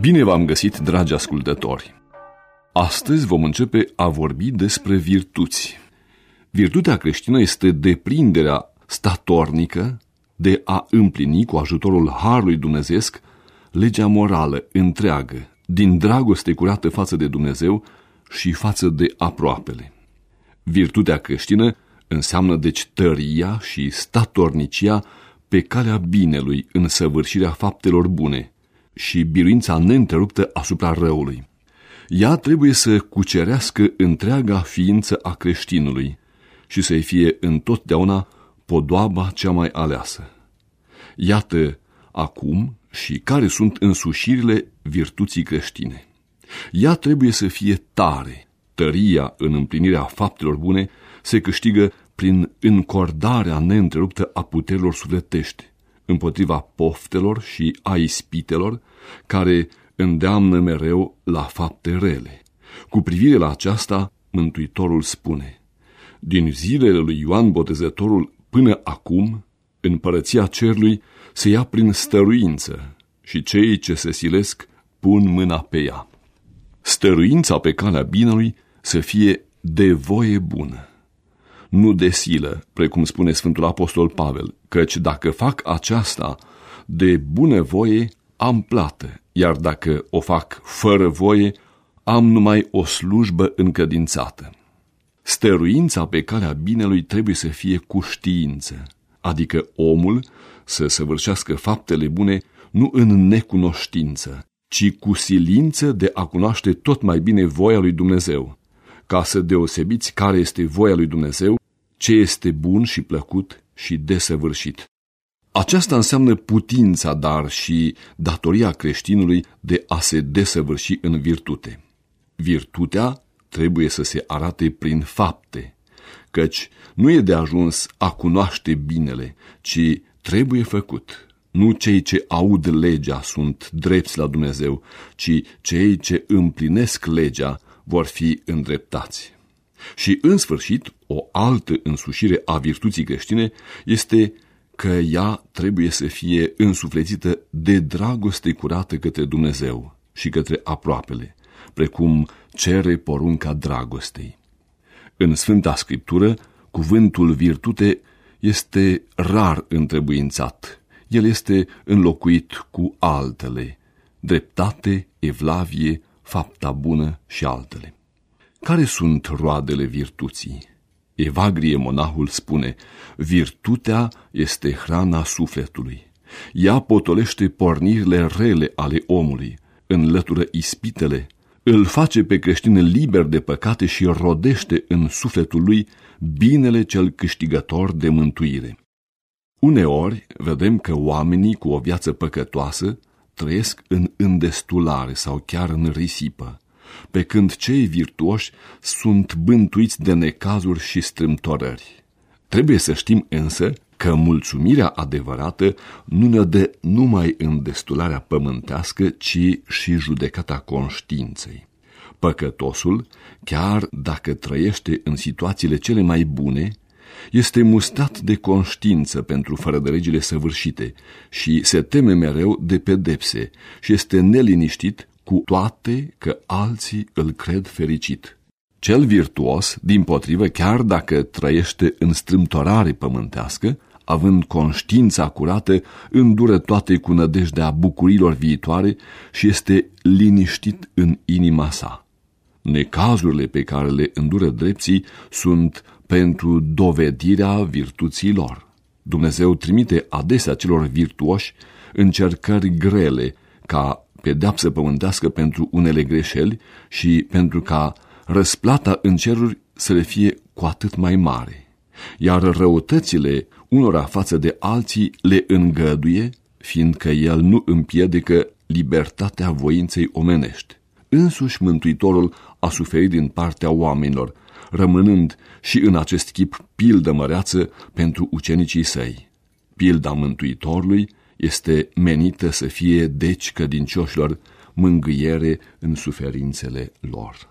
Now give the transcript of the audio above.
Bine v-am găsit, dragi ascultători! Astăzi vom începe a vorbi despre virtuți. Virtutea creștină este deprinderea statornică de a împlini cu ajutorul Harului Dumnezeesc legea morală întreagă, din dragoste curată față de Dumnezeu și față de aproapele. Virtutea creștină înseamnă deci tăria și statornicia pe calea binelui în săvârșirea faptelor bune și biruința neîntreruptă asupra răului. Ea trebuie să cucerească întreaga ființă a creștinului și să-i fie întotdeauna podoaba cea mai aleasă. Iată acum și care sunt însușirile virtuții creștine. Ea trebuie să fie tare. Tăria în împlinirea faptelor bune se câștigă prin încordarea neîntreruptă a puterilor sufletești, împotriva poftelor și a ispitelor, care îndeamnă mereu la fapte rele. Cu privire la aceasta, Mântuitorul spune, Din zilele lui Ioan Botezătorul până acum, împărăția cerului se ia prin stăruință și cei ce se silesc pun mâna pe ea. Stăruința pe calea binelui să fie de voie bună nu de silă, precum spune Sfântul Apostol Pavel, căci dacă fac aceasta de bună voie, am plată, iar dacă o fac fără voie, am numai o slujbă încădințată. Stăruința pe calea binelui trebuie să fie cu știință, adică omul să săvârșească faptele bune nu în necunoștință, ci cu silință de a cunoaște tot mai bine voia lui Dumnezeu, ca să deosebiți care este voia lui Dumnezeu, ce este bun și plăcut și desăvârșit. Aceasta înseamnă putința, dar și datoria creștinului de a se desăvârși în virtute. Virtutea trebuie să se arate prin fapte, căci nu e de ajuns a cunoaște binele, ci trebuie făcut. Nu cei ce aud legea sunt drepți la Dumnezeu, ci cei ce împlinesc legea vor fi îndreptați. Și, în sfârșit, o altă însușire a virtuții creștine este că ea trebuie să fie însuflețită de dragoste curată către Dumnezeu și către aproapele, precum cere porunca dragostei. În Sfânta Scriptură, cuvântul virtute este rar întrebuințat. El este înlocuit cu altele, dreptate, evlavie, fapta bună și altele. Care sunt roadele virtuții? Evagrie monahul spune, virtutea este hrana sufletului. Ea potolește pornirile rele ale omului, înlătură ispitele, îl face pe creștin liber de păcate și rodește în sufletul lui binele cel câștigător de mântuire. Uneori vedem că oamenii cu o viață păcătoasă trăiesc în îndestulare sau chiar în risipă pe când cei virtuoși sunt bântuiți de necazuri și strâmtorări. Trebuie să știm însă că mulțumirea adevărată nu ne dă numai în destularea pământească, ci și judecata conștiinței. Păcătosul, chiar dacă trăiește în situațiile cele mai bune, este mustat de conștiință pentru fără de legile săvârșite și se teme mereu de pedepse și este neliniștit cu toate că alții îl cred fericit. Cel virtuos, din potrivă, chiar dacă trăiește în strâmtorare pământească, având conștiința curată, îndură toate cu nădejdea bucurilor viitoare și este liniștit în inima sa. Necazurile pe care le îndură drepții sunt pentru dovedirea virtuții lor. Dumnezeu trimite adesea celor virtuoși încercări grele ca pedeapsă pământească pentru unele greșeli și pentru ca răsplata în ceruri să le fie cu atât mai mare. Iar răutățile unora față de alții le îngăduie, fiindcă el nu împiedică libertatea voinței omenești. Însuși Mântuitorul a suferit din partea oamenilor, rămânând și în acest chip pildă măreață pentru ucenicii săi. Pilda Mântuitorului este menită să fie deci cădincioșilor mângâiere în suferințele lor.